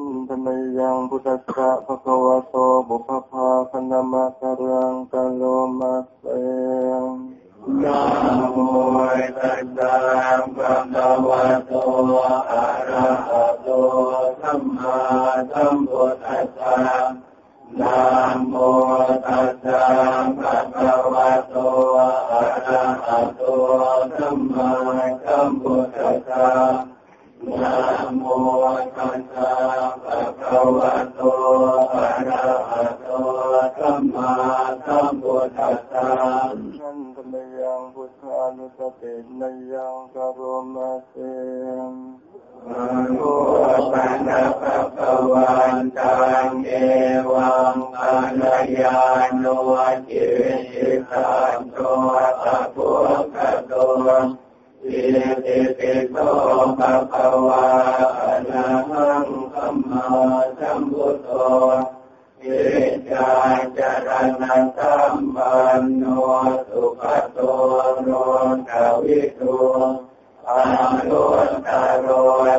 มธมยังพุทธะภะคะวะโตบุพพาคณมะตรังกัลโลมัสเองนะโมตัสสะภะคะวะโตอะระหะโตสัมมาสัมพุทธัสสะนะโมตัสสะภะคะวะโตอะระหะโตสัมมาสัมพุทธัสสะ โมตัสสะภะคะวะโตอะระหะโตสัมมาสัมพุทธัสสะนันเตมยังพุทธานุสตินยังกะโรมาเสมนุปันนภะคะวันตังเอวังปัญญานโนจิตตังโตภะพุทธโต สิเตเตโตภะคะวะอะระหังสัมมาสัมพุทโธเอจาจาระสัมปันโนสุขโตโนทวิโต อนัโตตาโร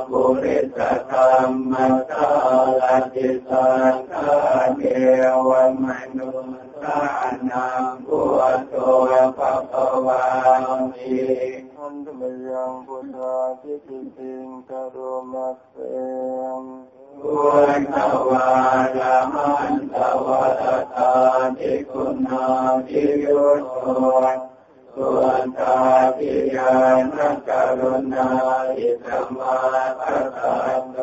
ภูริสธรรมตาลจิสันตาเทวมนุสานังพุทโตภะคะวามิอันตมยังพุทธาทิฏฐิติงคโรมัสเสงพุทธวารามันตวัตตาทิคุณาทิโยโส สุนตาพิยานัการุณาอิสมาพระตันโต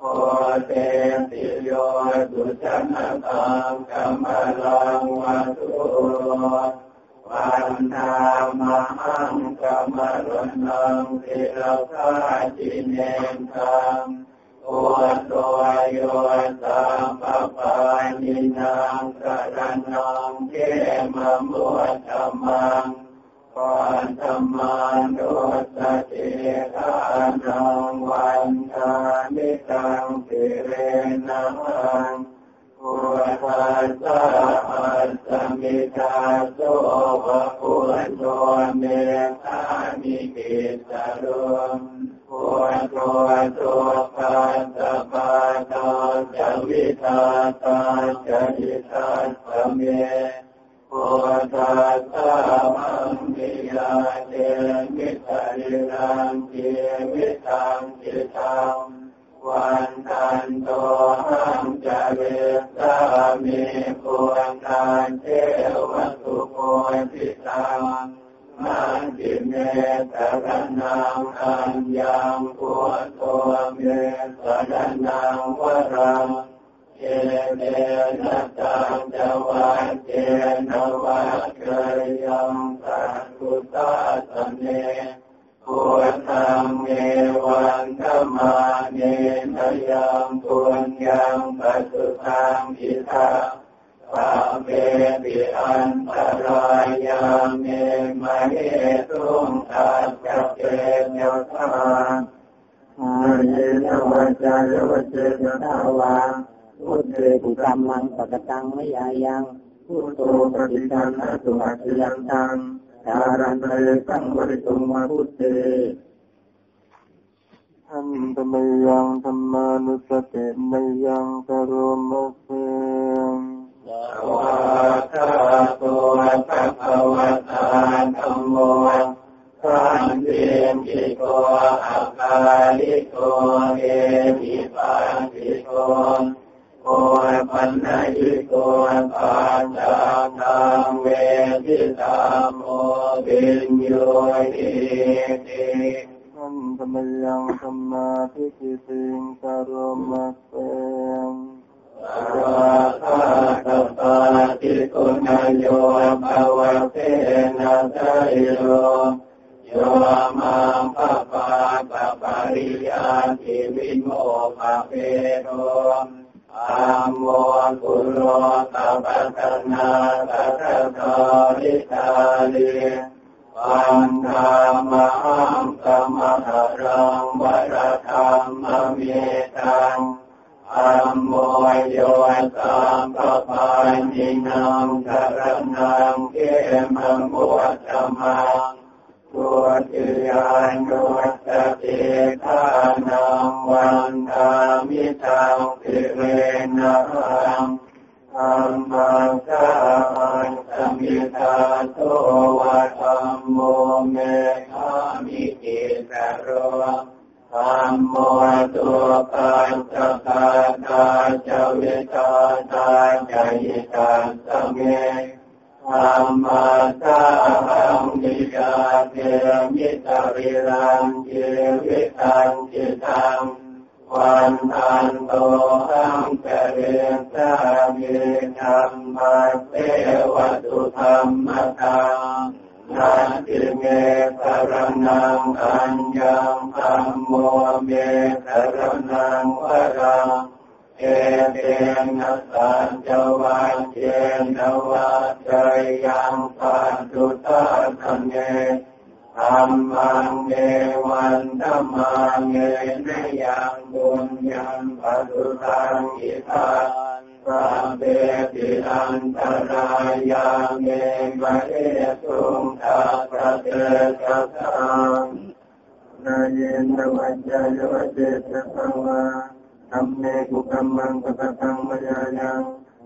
โอเตติโยตุชนะตังกัมมลังวัตุวันนามังกัมมลังเทระพาจิเนตัง วตัวโยสัมปปานินางสรณังเกมมุตตมังปันธมานุสติทานังวันทานิตังสิเรนังพุทธัสสะอัสสมิทาโสภะพุทโธเมตตานิปิสโล คนโตสุขันตปานาจวิตาตาจวิตาสเมโพธัสมมิยาเตมิตริเกมิตังจิตังวันทันโตหังจเวสามิโพธันเทวสุโมติตัง มันติเมตรนังอันยังพุทโธเมตรนังวรังเอเมนะตังจวัตเตนวัตเกยังสัตตุตาสเนพุทธังเมวันธรรมาเนทยังปุญยังปัสสุทังอิทัง ปะเมปิอันตรายาเมมะเยตุงตัเกจโยธางอาเยนวัจายวัจเจนตาวาพุทเตกุกรรมังปกตังไม่ยายังพุทโตปฏิทังนสุอาชยังตังสารันเตสังบริตุมาพุทเธอันตมยังธรรมานุสติมยังกรมเส วะตาตัวสัพวะตาธรรมโมสันเตียนจิโกอาคาลิโกเอหิปันติโกโอปัญญิโกปัญจตังเวทิตามโมปิญโยติติอันธรรมยังธรรมาทิกิติงกโรมะเสงราคาต โยภาวะเตนะไตโยโยมังปะปะปะปะริยาติวิโมภะเปโรอัมโมกุโรตปัตนาตัตตาริตาลิปันธามหังสมหรังวรธรรมเมตัง อัมโมโยตัมปะปานินังสรนังเกมังวัตมังตัวติยานโนสติทานังวันทามิตังสิเรนังธรรมังสาหังสมิทาโตวะธรรมโมเมฆามิกิสโร ธรรมโมตัวปัญจกาตาจวิตาตาจยิตาสเมธรรมะสาหังนิยาเทมิตาริรังเจวิตังจิตังวันทันโตหังเจริญสามีธรรมะเทวตุธรรมตัง นาติเมสรนังอัญญังธรรมโมเมสรนังวรังเอเตนะสัจจวัจเจนวัจจยังปัจจุตาธเมธรรมังเนวันธรรมังเนนยังบุญยังปัจจุตังอิทาน พระเบติอันตรายาเมมะเอตุงทาพระเตสังนาเยนวัจจโยเจตสังวาธรรมเมกุกัมมังปะตังมยายัง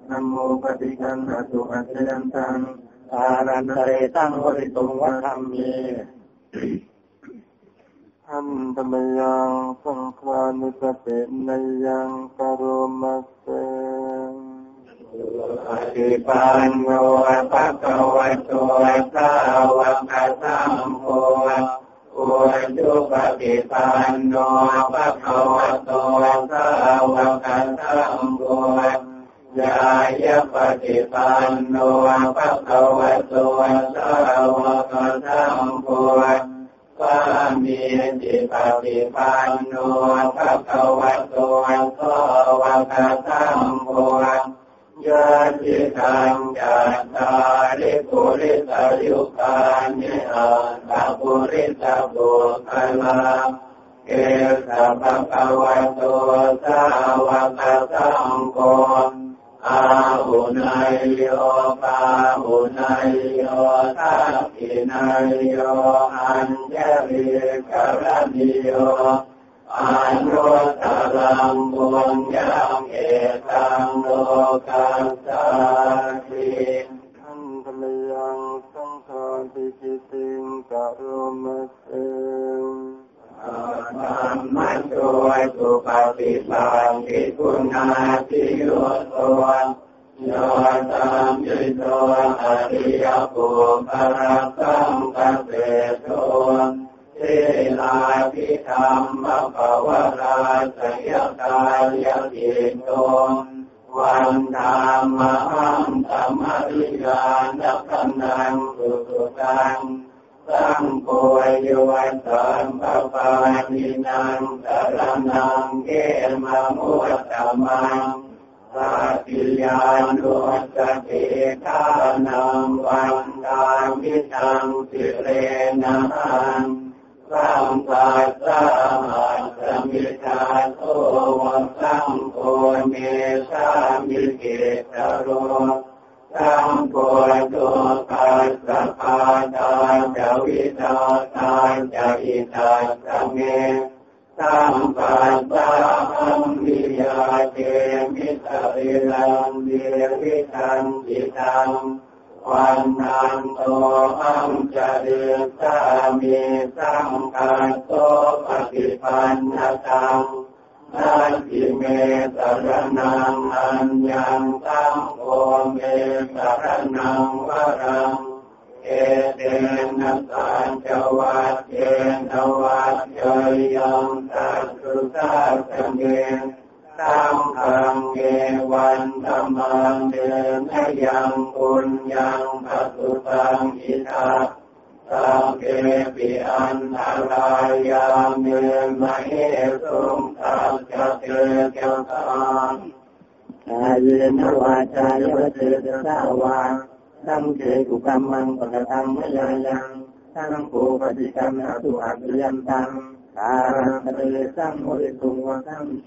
นัมโมปฏิกันอสุอัจยันตังอารันเตตังวริตุงวัฒรรมีอันธรรมยังสังฆานุสตินยังกโรมัสเสอธิปันโนภะคะวะโตสาวกสัมโฆอุจุปฏิปันโนภะคะวะโตสาวกสัมโฆยายปฏิปันโนภะคะวะโตสาวกสัมโฆปามีจิปฏิปันโนภะคะวะโตสาวกสัมโฆ ยะจิตังจัตตาริปุริสายุคานิอัตตาปุริสาบุคลาเอสะภะคะวะโตสาวกสังโฆอาหุนายโยปาหุนายโยทักขินายโยอัญเจริกรณิโย อานุตรังบุญยังเอตังโลกัสสาติทันธรยังสังฆาติจิติงกโรมเสธรรมะโดยสุปฏิปันติคุณาติโยโตโยตัมยิโตอริยปุปะระสังกเสโตเทลาภิธรรมภาวราสยกายยิโตวันธรรมหังธรรมริยานักนังสุสุตังสังโฆโยสัมปปานินังสรนังเกมมุตตมังสัติยานุสติทานังวันตามิตังสิเรนัง สัมปัสสะหัสมิทาโตวัสังโฆเมสามิเกตโรสังโฆตุปัสสะปาตาจะอิทัสเมสัมปัสสะอัมวิยาเจมิตริลังเดวิทันติตัง วันนันโตอังจะเดือสามีสังกัสโตปฏิปันนตังนาทิเมสรนังอัญญังตังโอเมสรนังวรังเอเตนะสัจจวัตเจนวัตเจยังตัสสุตาสเม ตังคังเกวันธรรมังเดนยังปุญญังปัสสุตังอิทัสสังเกปิอันตรายาเมมเหสุงตัสจเตเกตังกายนวาจายวเตสาวาสังเกกุกรรมังปะตังมยายังสังโฆปฏิกรรมอสุอัตยันตังตารังเ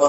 อุ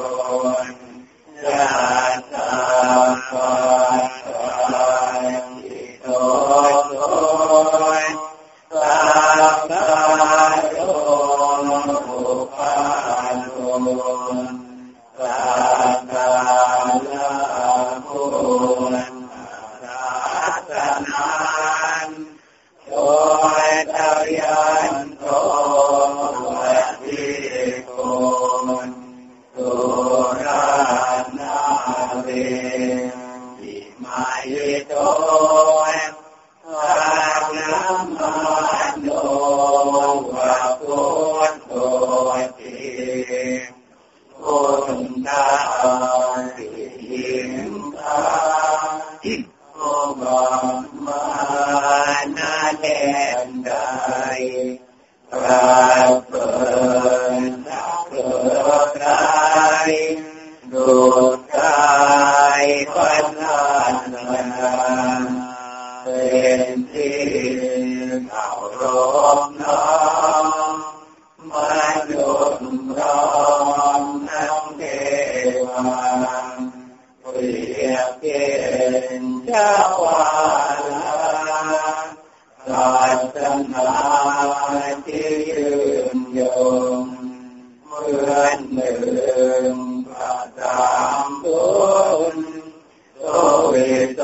วิโต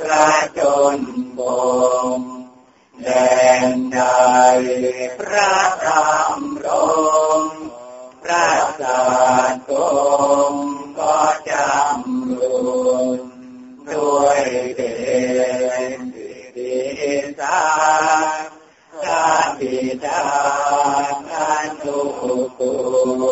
พระจนบงแดนใดพระธรรมรงพระศาสตงก็จำรุนด้วยเดชดีสาสาบิดาอนุกุล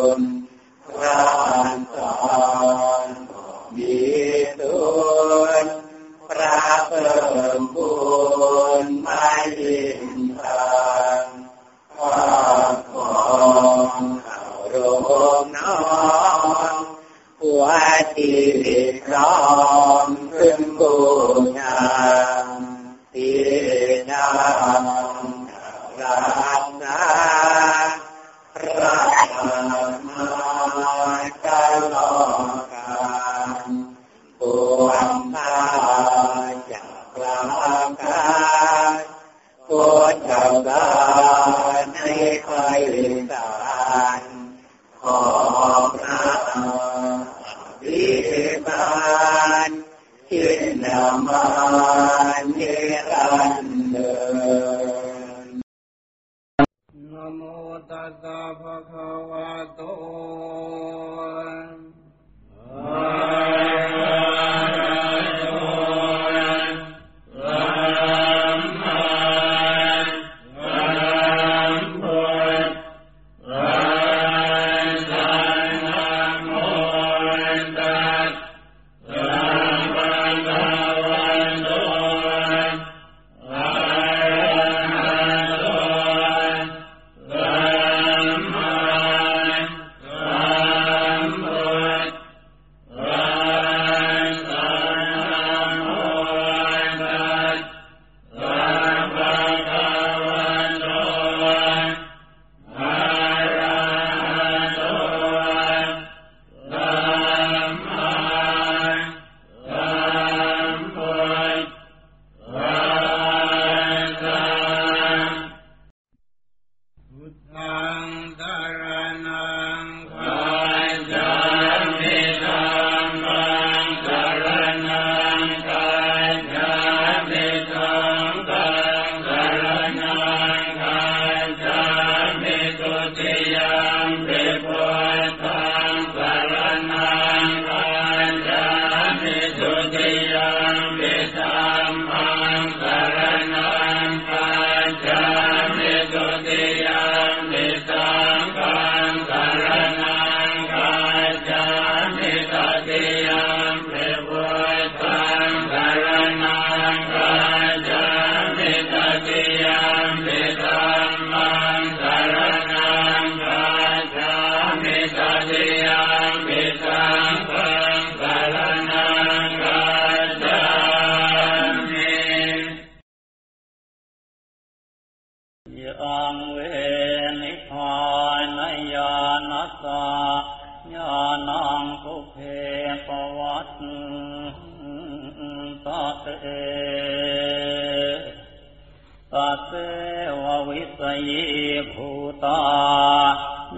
วิสยีภูตา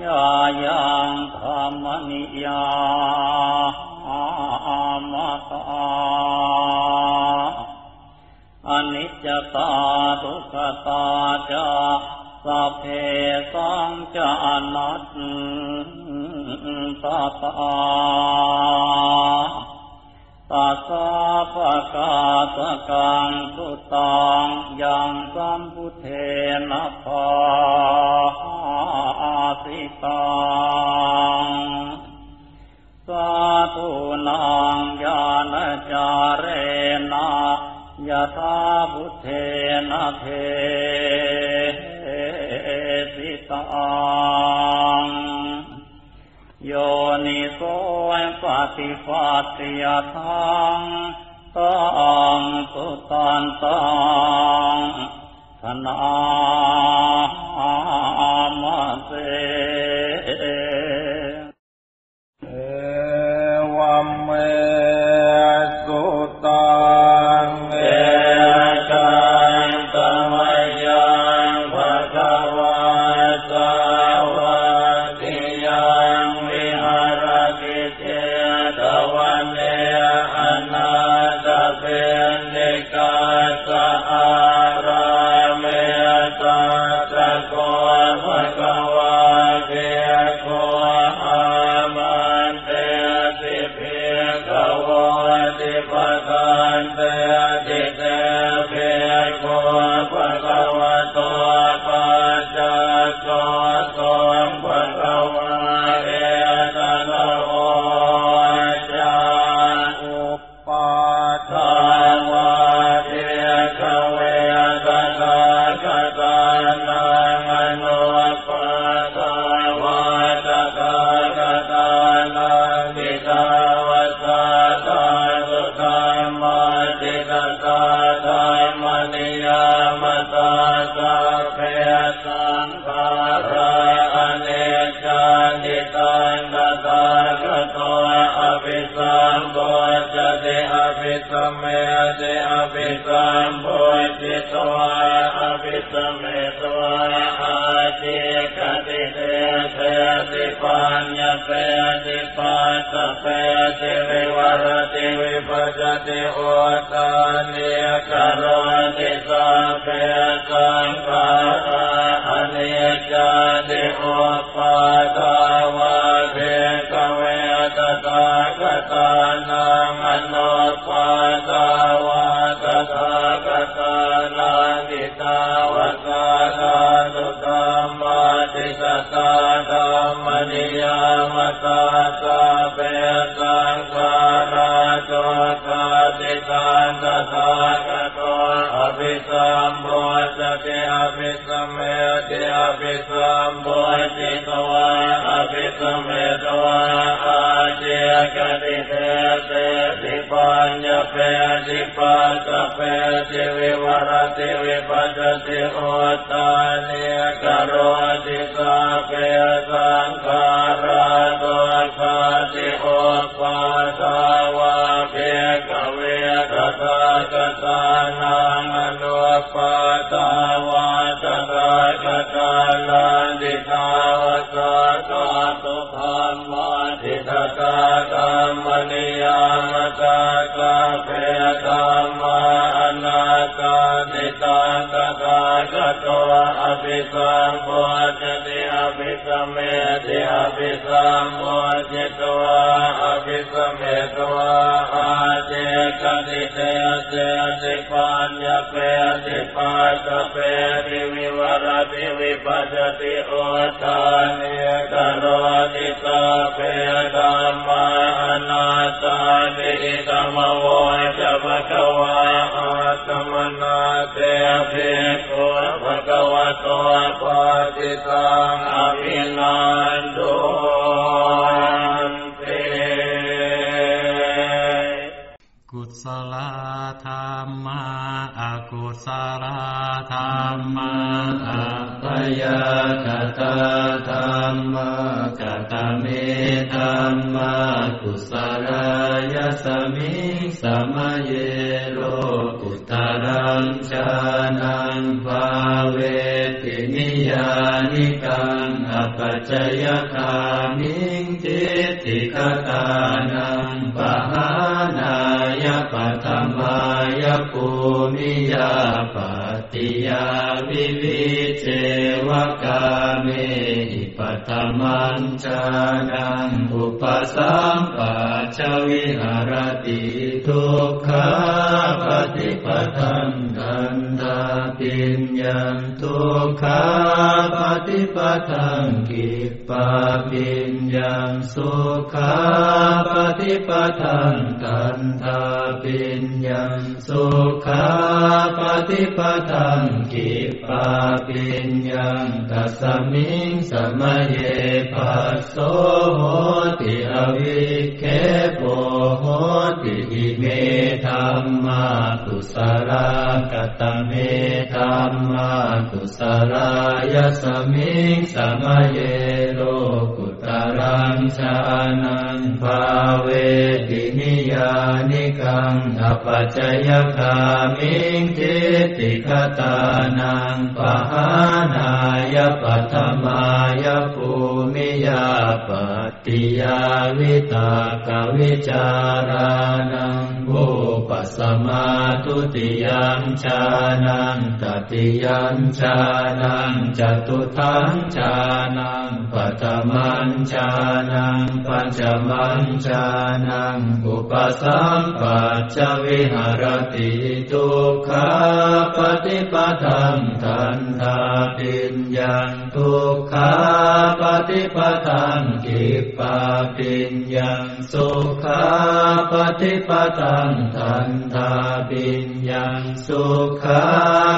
ยายังธรรมนิยามตาอนิจจตาทุกขตาจาสัพเพสังจานัตตา ตาตัสสะภะกาตะกังสุตังยังสัมพุทเทนะภาสิตังสาธุนางญาณจาเรนะยะธาพุทเทนะเทสิตัง โยนิโสปฏิปัติยทังตังสุตันตังธนามาเส ปาทาวาเภกเวตตากตานังอนุปาทาวาตตากตานันติตาวสาตาตุธรรมาทิตตากรรมนิยามตากาเพธรรมาอนาคาติตังตถาคตอภิสัมโพธติอภิสัมเมติอภิสัม ฏิปทังกันตาปิญญาทุขาปฏิปทังกิปาปิญญาสุขาปฏิปทังกันตาปิญญาสุขาปฏิปทังกิปาปิญญาตัสมิงสมเยปัสโสโหติอวิเคป สารากตเมธรรมาตุสารายสมิงสมเยโลกุตรังชานังภาเวตินิยานิกังอปัจจยคามิงจิตติคตานังปะหานายปัตมายภูมิยาปติยาวิตากวิจารานังโปัสมาทุติยัญชานังตติยัญชานังจตุทังชานังปัตมันชานังปัญจมันชานังอุปสัมปัจจวิหารติทุกขาปฏิปทังทันทาปิญญาทุกขาปฏิปทังกิปาปิญญาสุขาปฏิปทังทันทาปิญญาสุขา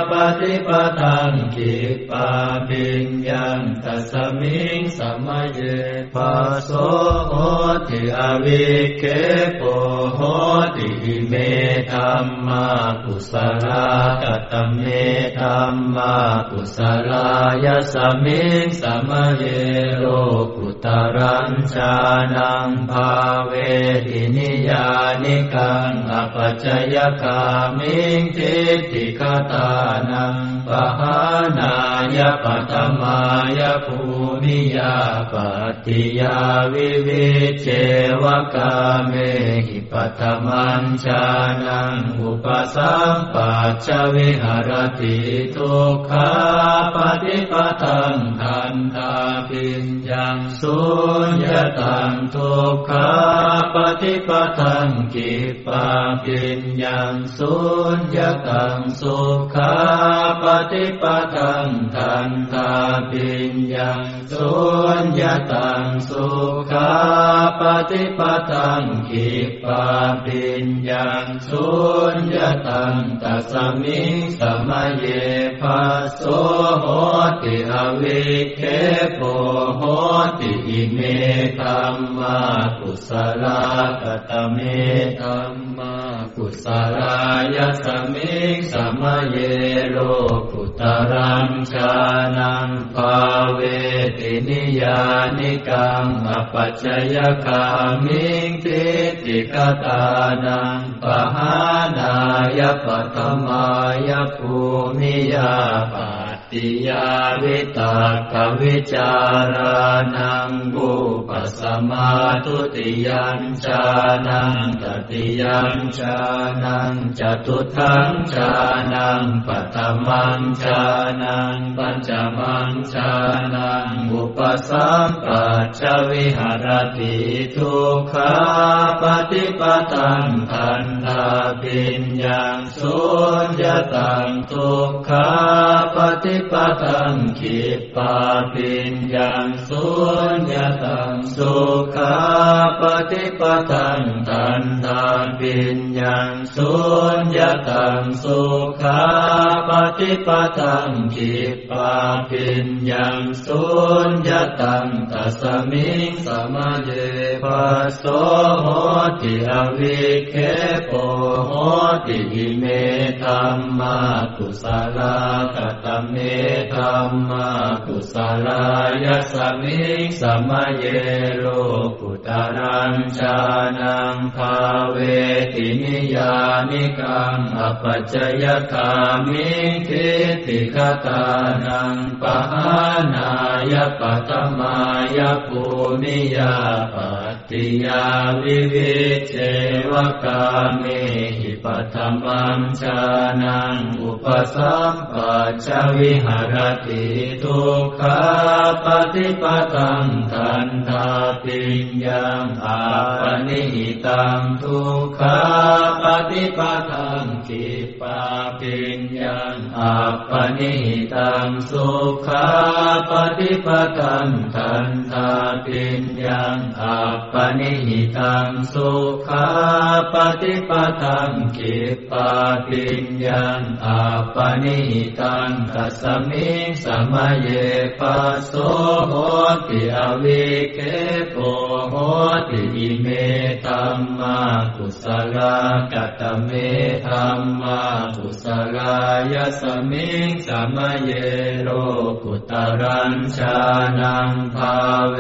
ปฏิปทังกิปาปิญญาตัสมิงสมเยปัสโสโหติอวิเคโปโหติเมธรรมากุศลากตเมธรรมากุศลายสมิงสมเยโลกุตรัญชานังภาเวทินิยานิกังอปจจยกามิงทิฏฐิคตานังปหานายปัตมายภู มิยาปัตติยาวิวิเจวกาเมหิปัตมันชานังอุปสัมปัจจวิหารติทุกขาปฏิปตังทันตาปิญญังสุญญตังทุกขาปฏิปตังกิปาปิญญังสุญญตังสุขาปฏิปตังทันตาปิญญังสุญญตังสุขาปฏิปตังกิปาปิญญังสุญญตังตัสมิงสมเยภัสโสโหติอวิเคโปโหติอิเมตัมมากุศลากตเมตัมมา กุศลายสมิงสมเยโลกุตรังชานังภาเวตินิยานิกังอปัจจยคามิงทิฏฐิกตานังปหานายปัตมายภูมิยาปัต ติยาวิตากวิจารานังบุปสมาทุติยัญจานังตติยัญจานังจตุทังจานังปัตมังจานังปัญจมังจานัง สัมปัจจวิหารติทุกขาปฏิปตังทันทาปิญญังสุญญตังทุกขาปฏิปตังขิปาปิญญังสุญญตังสุขาปฏิปตังทันทาปิญญังสุญญตังสุขา ปิปตังขิปาปิญญังสุญญตังตัสมิงสมเยปัสโสโหติอวิเคโปโหติอิเมธัมมากุศลกตเมธัมมากุศลายสมิงสมเยโลกุตรังจานังภาเวตินิยานิกังอปัจจยคามิทิติคตานังปหานายปัตมายภูมิยาปะ ติยาวิวิเจวกาเมหิปัตมังชานังอุปสัมปัจวิหารติทุกขาปฏิปตังทันทาปิญญังอาปนิหิตังทุกขาปฏิปตังกิปาปิญญังอาปนิหิตังสุขาปฏิปตังทันทาปิญญังอาปปนิหิตังสุขาปฏิปตังกิปาปิญญังอาปนิหิตังตัสมิงสมเยปัสโสโหติอวิเคโปโหติอิเมตัมมา กุศลกตเมธัมมากุศลายสมิงสมเยโลกุตรัญชานังภาเว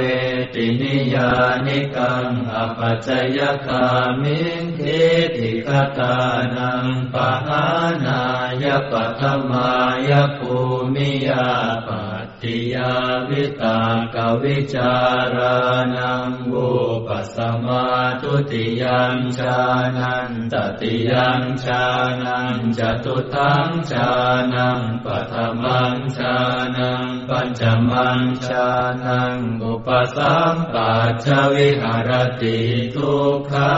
ตินิยานิกังอปัจจยคามิงทิฏฐิคตานังปะหานายปัตมายภูมิยาปัต ติยาวิตากวิจารานังบุปสมาทุติยัญชานันตติยัญชานังจตุทังชานังปัทมังชานังปัญจมังชานังอุปสัมปัจจวิหารติทุกขา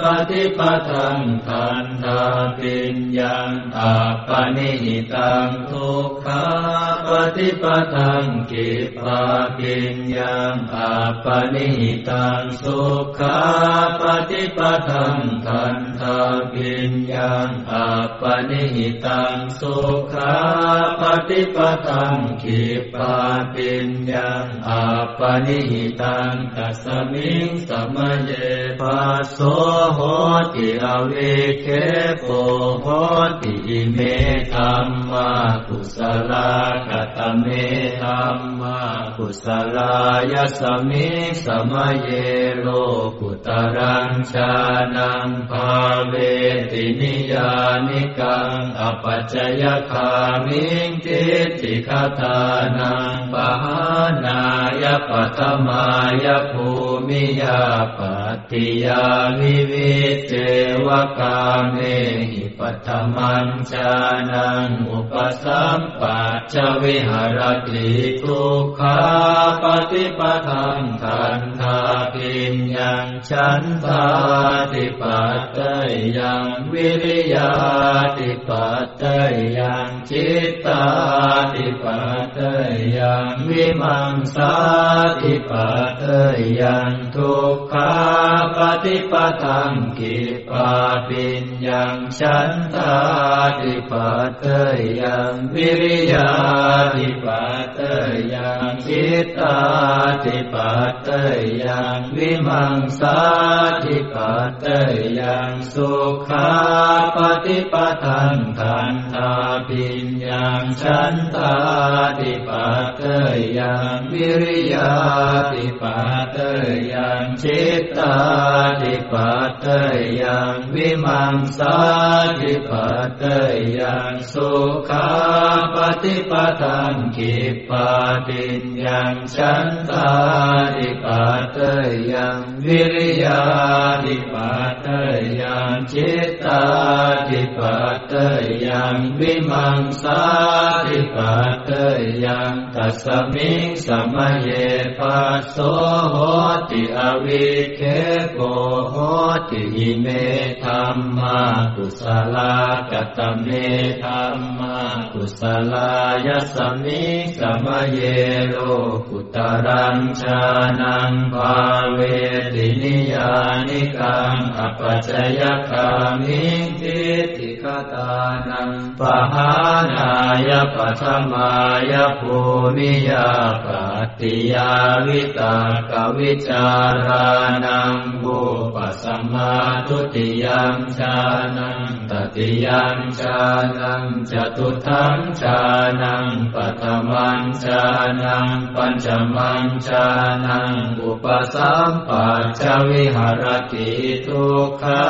ปฏิปตังทันทาปิญญังอาปนิหิตังทุกขาปฏิปตัทังกิปาปิญญังอัปปนิหิตังสุขาปฏิปทังทันทาปิญญังอัปปนิหิตังสุขาปฏิปทังกิปาปิญญังอัปปนิหิตังตัสมิงสมเยปัสโสโหติอเวเคโกโหติอิเมธัมมากุสลากตเมธัมมากุสลายสมิสมเยโลกุตรังชานังภาเวตินิยานิกังอปัจจยคามิงทิติคตานังปหานายปัตมายภูมิยาปัติยาวิวิเจวกาเมหิปัตมัญชานังอุปสัมปัจจวิหารตทุกขาปฏิปทังทันทาปิญญังฉันทาติปัตเตยังวิริยาติปัตเตยังจิตตาติปัตเตยังวิมังสาติปัตเตยังทุกขาปฏิปทังกิปาปิญญังฉันทาติปัตเตยังวิริยาติปัตตยังจิตตาติปัตเตยังวิมังสาติปัตเตยังสุขาปฏิปทังทันทาปิญญังฉันทาติปัตเตยังวิริยาติปัตเตยังจิตตาติปัตเตยังวิมังสาติปัตเตยังสุขาปฏิปทังกิปาติญญังฉันทาติปัตเตยังวิริยาติปัตเตยังจิตตาติปัตเตยังวิมังสาติปัตเตยังตัสมิงสมเยปัสโสโหติอวิเคโกโหติอิเมธัมมากุสลากตเมธัมมากุสลายสมิงสมเยโลกุตรังชานังภาเวตินิยานิกังอปัจจยคามิทิติคตานังปหานายปัทมายภูมิยาปัติยาวิตากวิจารานังบุปสัมมาทุติยังชานังตติยังชานังจตุทังชานังปัตมัญชานังปัญจมัญชานังอุปสัมปัจจวิหารติทุกขา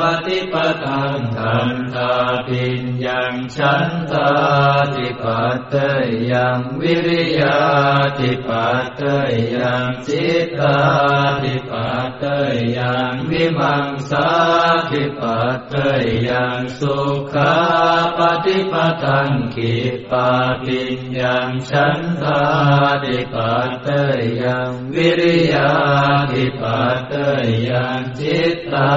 ปฏิปทังทันตาปิญญังฉันทาติปัตเตยังวิริยาติปัตเตยังจิตตาติปัตเตยังวิมังสาติปัตเตยังสุขาปฏิปทังกิปาปิญญังฉันทาติปัตเตยังวิริยาติปัตเตยังจิตตา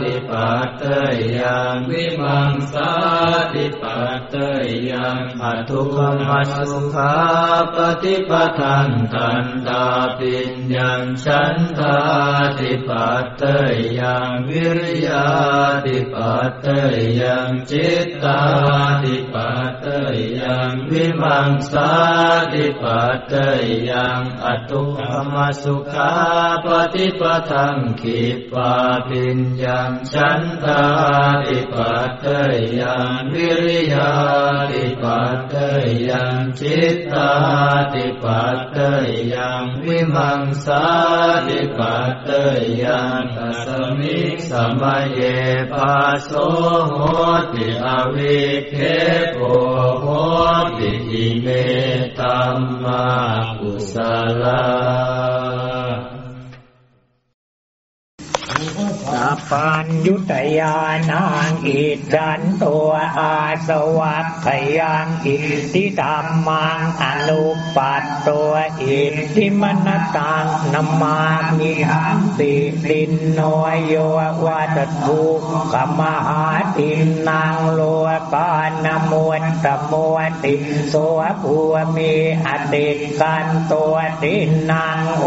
ติปัตเตยังวิมังสาติปัตเตยังอัตุขมัสุขาปฏิปทังทันตาปิญญังฉันทาติปัตเตยังวิริยาติปัตเตยังจิตตาติปัตเตยังวิมังสาติปัตเตยังอัตุขมัสุขาปฏิปทังขิปาปิญญังฉันทาติปัตเตยังวิริยาติปัตเตยังจิตตาติปัตเตยังวิมังสาติปัตเตยังตัสมิสมัยเยปัสโสโหติอวิเคโกโหติอิเมตัมมากุสลาสัพพัญยุตยานางอิจันตัวอาสวัคขยังอิทิธรรมังอนุปัตตัวอิทิมนตังนัมามิหังติลินโนยโยวาตทุกมหาตินังโลกานมวนตมวติโสภูมีอติกันตัวตินังโอ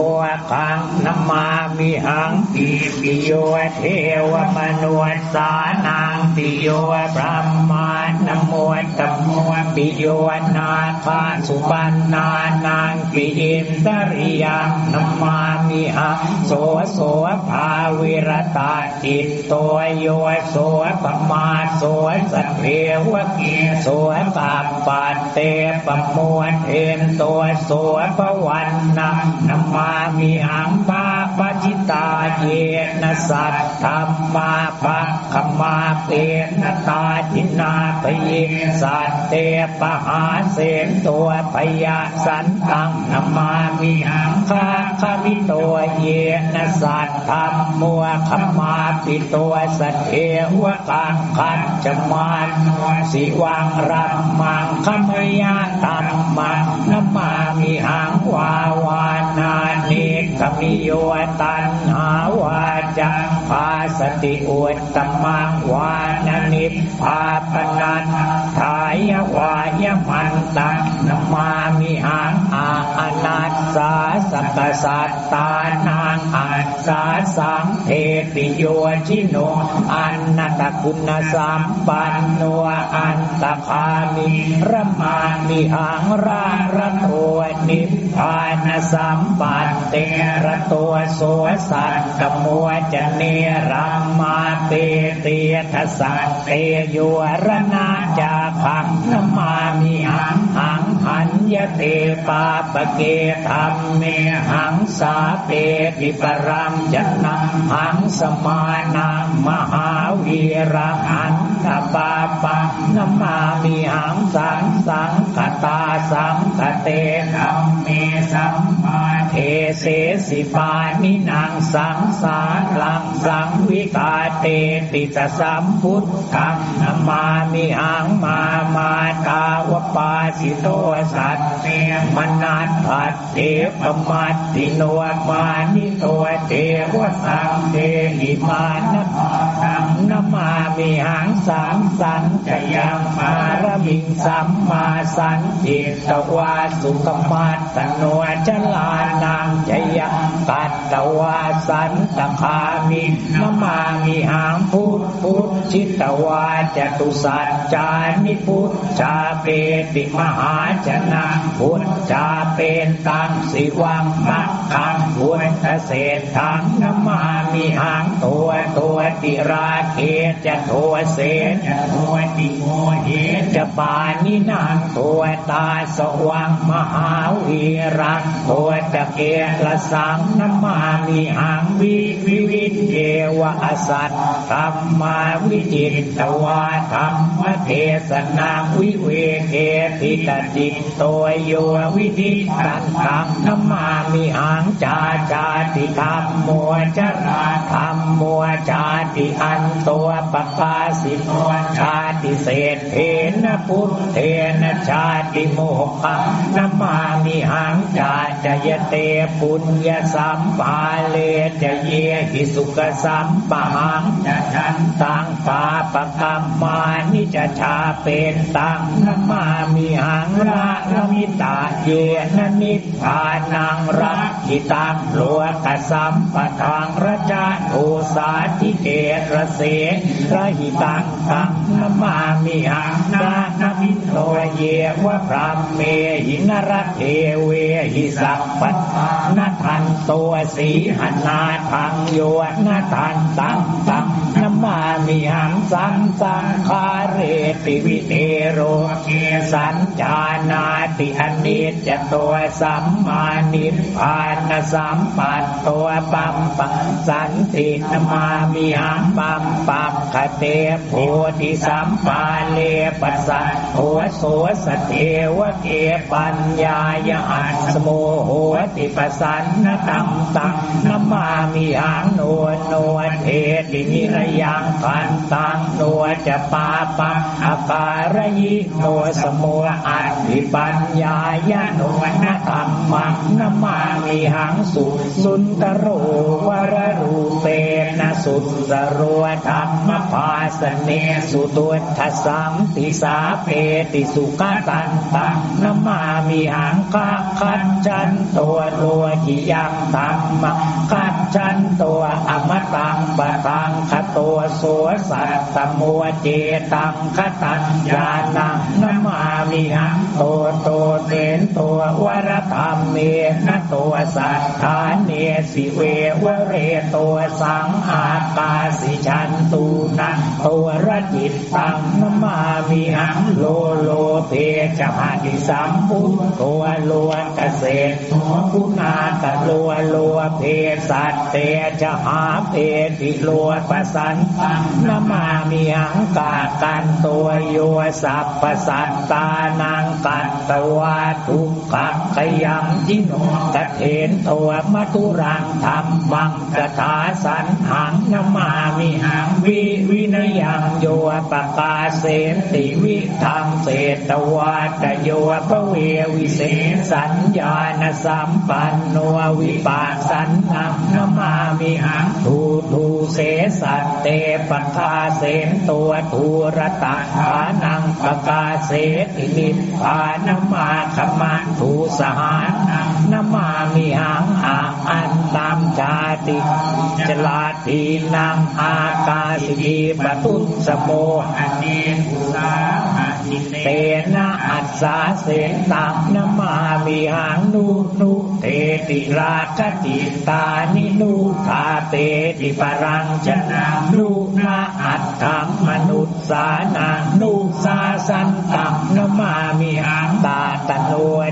คังนัมมามิหังอิปิโยเทวมนุสานังปิโยพระมานโมตมวปิโยนาคาสุปันนานังปิอิมตริยังนัมมามิหังโสโสภาวิรตาจิตตัวโยโสปมมาสวยสัตเลียวเกียสวยปาปาเตปมวนเอ็นตัวสวยประวันนำนำมามีอังปา ปจิตาเยนะสัตธรรมาปะขมาเปนตาจินาปเยสัตเตปหาเสนตัวพยาสันตังนมมามิหังคาคามิตัวเยนะสัตธรรมมัวขมาปิตัวสัตเทวกังขันจมานสิวังรัมมังขมยาตัมมังนมามิหังวาวานา นิกมิโยตันหาวาจังพาสติอุตตมังวานนิพาปนันทา ยวายมันตังนมามิหังอาอนัสสาสัตสัตตานังอัสสาสังเทติโยชิโนอันนตคุณสัมปันโนอันตคามิรมามิหังราระตัวนิพพานสัมปันเตระตัวโสสัตกมัวจะเนรัมมาเตเตทสสะเตโยรนาจาพังนมามิหังหังหันยเตปาปเกธรรมเมหังสาเปติปรัมจันนังหังสมานังมหาวีระหันตปาปังนมามิหังสังสังกตาสังกเตธรรมเมสัมมา เทเสสิปานินางสังสารลังสังวิกาเตติสสัมพุทธังนมามิหังมามาตาวปาสิโตสัตเตมนัตถัตเตปมัตติโนมานิโตเทวสังเทหิมานะตังนมามิหังสังสังจะยังมารมิงสัมมาสันติตวาสุขมัตตโนจลานงจยังกัตตวาสันตคามินมามิหังพุทธพุทชิตวาจตุสัจจานิพุทธาเปติมหาชนะพุทธาเป็นตังสิวังมักขังพุทธเศษทังนมามิหังตัวตัวติราเกจะตัวเสนจะตัวติโมเหจะปานินางตัวตาสว่างมหาวีรังตัวตะเกละสังนมามิหังวิวิวิเยวะอสัตธรรมาวิจิตตวาธรรมเทศนาวิเวเกติตจิตตัวโยวิธิตันตังนมามิหังจาจาติธรรมมัวจราธรรมมัวจาติอันตัวปปาสิโนชาติเศษเทนพุทเทนชาติโมหะนมามิหังจาจยเตปุญญสัมปาเลจะเยหิสุขสัมปะหังจะทันตังปาปะกรรมานิจะชาเป็นตังนมามิหังระรมิตาเยนนิพานังรักขิตังโลกสัมปทางระจาโอสาธิเกระเสระหิตังตังนมามิหังนาน มิโตเยวะพรามเมหินรเทเวหิสัพพันทันตัวสีหนาทังโยนาทันตังตังนมามิหังสังสังคาเรติวิเทโรเกสัญจานาติอเนจตัวสัมมานิพานสัมปัตตัวปัมปัสันตินมามิหังปัมปัมคเตโพธิสัมปาเลปัสสะโพโสสเทวเกปัญญายอัสโมโหติปสันนตัมตังนมามิหังโนโนเทตินิรยังพันตังโนจะปาปังอาการยิโนสมุอัติปัญญายโนนธรรมังนมามิหังสุสุนตโรวรรูเปนะสุสโรธรรมภาสเนสุตุทัสสัมติสาเพติสุขตันตังนมามีหังคาคัจฉันตัวตัวกิยังธรรมคัจฉันตัวอมตังปะตังคตัวสัวสัตตมัวเจตังคตัญญาณังนมามีหังตัวตัวเตนตัววร ธรรมเมนะตัวสัทธาเนสิเววเรตัวสังอากาสิชันตูนะตัวรจิตตังนมามิหังโลโลเพจะหาดิสัมพุตัวลัวเกษตรัวคุณาตะลัวลัวเพสัตเตจะหาเพติลัวปสันตังนมามิหังกากันตัวโยสัพปสัตตานังกัตตวาทุกขขยยังจิโนกเถนตัวมัทุรังธรรมบังกถาสันหังนมามิหังวิวินยังโยปกาเสนติวิธรรมเศตวาตโยปเววิเศษสัญญาณสัมปันโนวิปัสสันนังนมามิหังทูทูเสสัตเตปกาเสนตัวทูรตาานังปกาเสตินิพพานมาขมาทูสหานังนมามิหังอาอันตามชาติจลาทีนังอากาสิปตุสโมหันเนกุสา เตนะอัสสาเสตังนมามิหังนุนุเตติราคติตานินุทาเตติปรังชนะนุนาอัตถังมนุษสานังนุสาสันตังนมามิหังตาตโน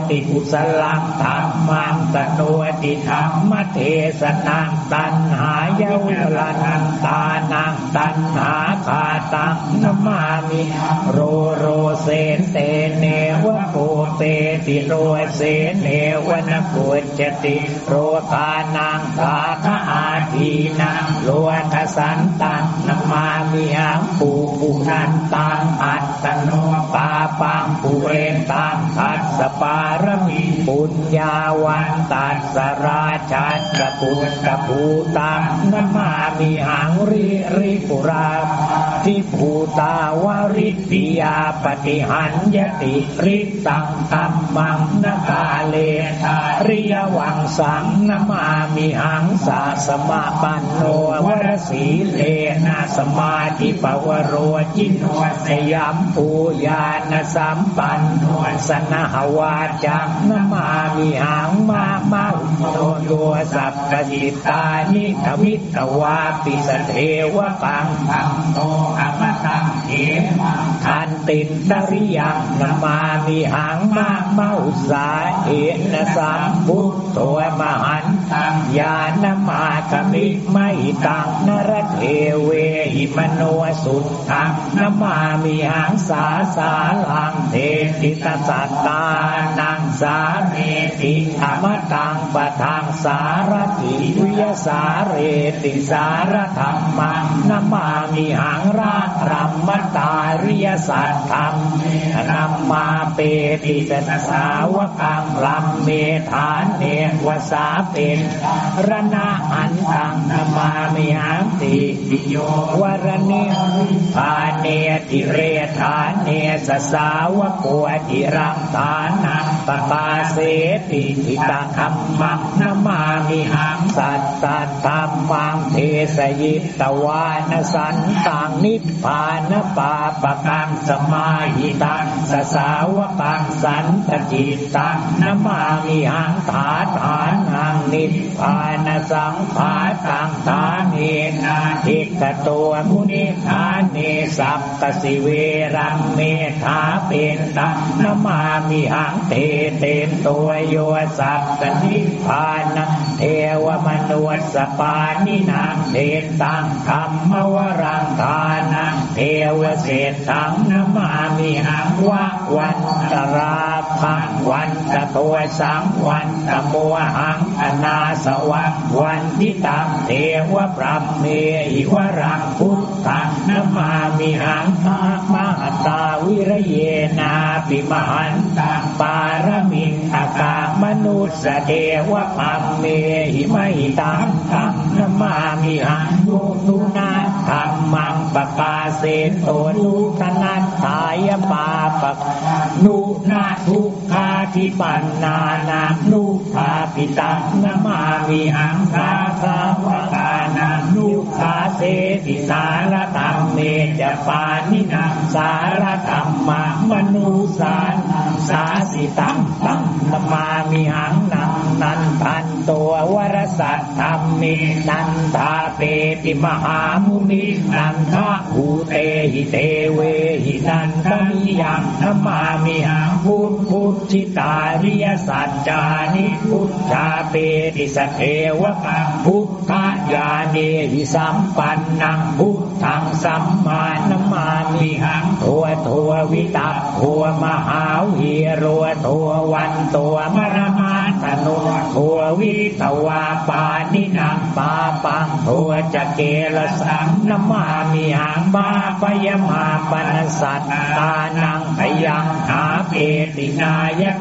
ติกุสลังธรรมังตโนติธรรมเทสนังตันหายาวลานันตานังตันหาคาตังนมามิโรโรเสนเตเนวะโคเตติโรเสนเนวะนกุจติโรกานังตาธา ทีนังโลทสันตังนมามิหังปูปุนันตังอัตตโนปาปังปุเรนตังทัสสปารมีปุญญาวันตัสราชัตปุตตภูตังนมามิหังริริปุราทิภูตาวริติยาปฏิหันยติริตังตัมมังนกาเลทาริยวังสังนมามิหังสาสมาปันโนวรสีเลนะสมาธิปวโรจินวสยามปูญาณสัมปันโนสนหวาจังนมามิหังมามาโตโยสัพปจิตานิทวิตวาปิสเทวปังตังโตอมตังเขมังทันตินดริยังนมามิหังมาเมาสาเอนสัมพุทโตมหันตังญาณมากมิไม่ตังนรเทเวหิมโนสุตตังนมามิหังสาสาลังเทติตสัตตานังสาเมติธรรมตังปะทังสารติวิยสาเรติสารธรรมังนมามิหังราธรัมตาริยสัตธรรมนัมมาเปติสนสาวกังลัมเมฐานเนวสาเป็นรณะอันตังนมามิหังติโยวรณิปาเนติเรธาเนสสาวกวติรังทานัง ปปาเสติทิตาธรรมังนมามิหังสัตตธรรมังเทสยิตวานสันตังนิพพานปาปกังสมาหิตังสสาวกังสันตจิตตังนมามิหังฐาฐานังนิพพานสังขาตังฐานเนนาทิกตัวมุนิทานเนสัพกสิเวรังเมธาเป็นตังนมามิหังเตเตนตัวโยสัพกนิพพานะ เทวมนุษสปานินางเทนตังธรรมวรังทานังเทวเศษสังนมามิหังวะวันตราพังวันตะตัวสังวันตะมัวหังอนาสวะวันทิตังเทวปรับเมหิวรังพุทธังนมามิหังมามหตาวิระเยนาปิมหันตังปารมิงอากามนุสเทวะปัมเมหิมหิตังตังนมามิหังนุนุนาธรรมังปกาเสโตนุทนัตถายปาปะนุนาทุกขาทิปันนานานุภาปิตังนมามิหังคาคาวกานานุขาเสติสารตัมเมจปานินังสารตัมมามนุสานสาสิตังตังนมามิหังนัง นันทันตัววรสัตธรรมเมนันทาเปติมหามุนินันทะหูเตหิเตเวหินันทมิยังนมามิหังพุทพุทธิตาริยสัจจานิพุทธาเปติสเทวะกังพุทธญาเนหิสัมปันนังพุทธังสัมมานมามิหังทัวทัววิตัทัวมหาวีรัวทัววันตัวมรมา โนทัววิตวาปานินังปาปังทัวจะเกลสังนมามิหังมาปยมาปนสัตตานังพยังหาเปตินายะ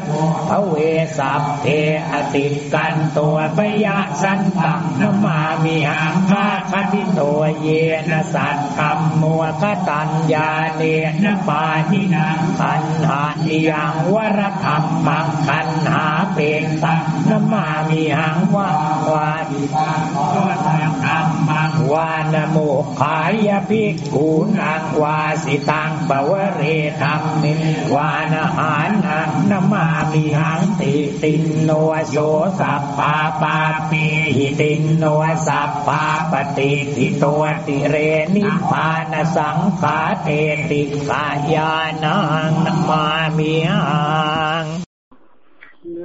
พระเวสัพเทอติกันตัวปยะสันตังนมามิหังมาคติตัวเยนสัตกรรมมัวคตัญญาเนนปานินังขันหานิยังวรธรรมมังขันหาเป็นตังนมามิหังวาวาดิตังวรธรรมมังวานโมขายภิกขุนังวาสิตังปวเรธรรมนิวานหานังนมามิหังติตินโนโสสัพปาปาปีหิตินโนสัพปาปฏิทิตัวติเรนิพานสังขาเตติกายานังนมามิหัง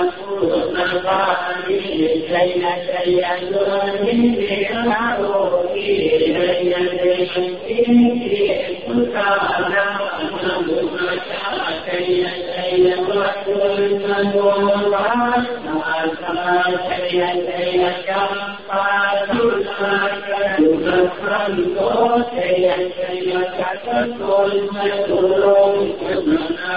เจตสารตานันเตมิทาเน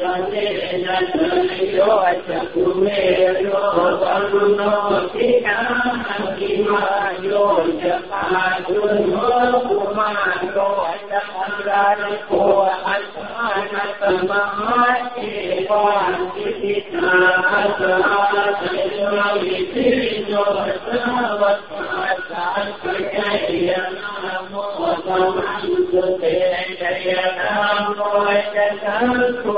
ฉันเหนื่อยนะเธออยู่ฉันเหนื่อยอยู่ความรู้สึกนั้นที่มันอยู่อย่างนั้นก็ไม่มาอยู่ฉันรักเธอฉันรักเธอฉันรักเธออย่างสุดหัวใจความรู้สึกนั้นที่มันอยู่อย่างนั้นก็ไม่มาอยู่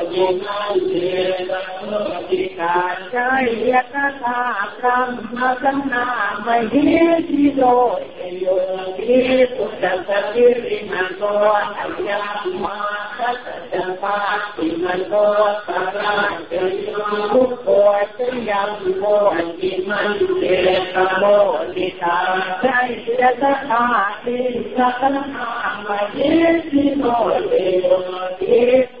ยิงันเทนะโลกิกาใจยะตาพรัมมาสัมนามเหติโลโยนิสุตตะกิริมันโตอัญญมาสัตตะปาติมันโตสาระเตโยมุโกจัญญังโมกิมันเทตะโลกิกาใจยะตาติสัมนามเหติโลโยนิ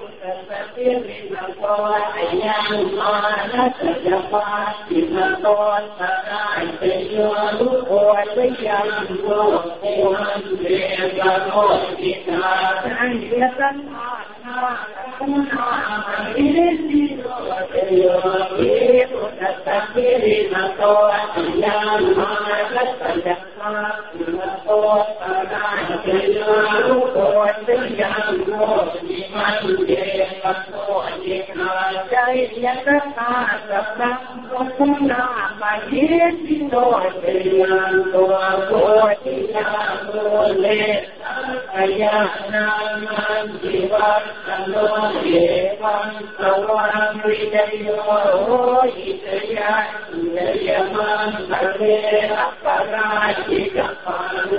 Yeah. ใจยังรักษาสักครั้งคนหน้ามาเห็นที่นอนเป็นตัวตัวที่ยาตัวเล็กอายานามันจิวัตตโลเยวันสวังวิจโยโหอิตยานเลยมันตะเลอปราชิกปัน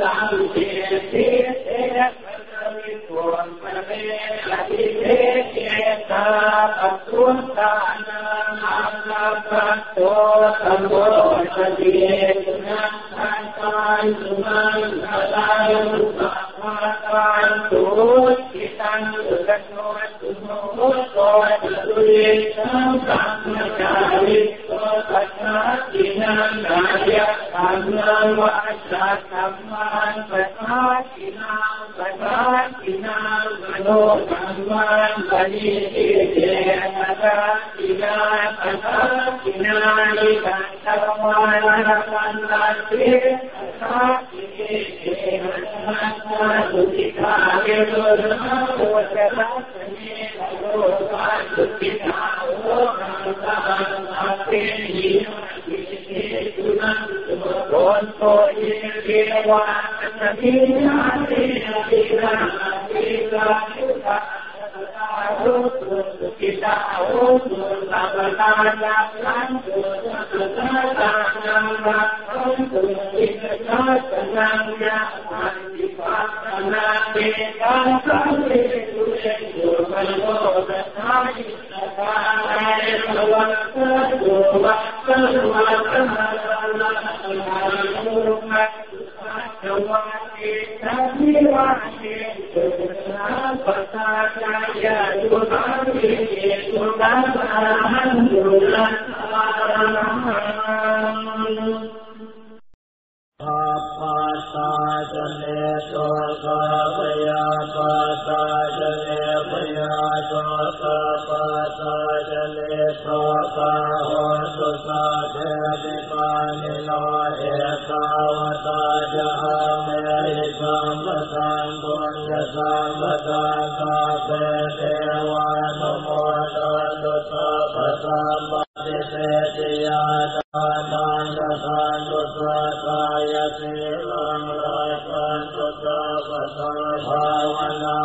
ภาวนา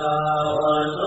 ตาวันโต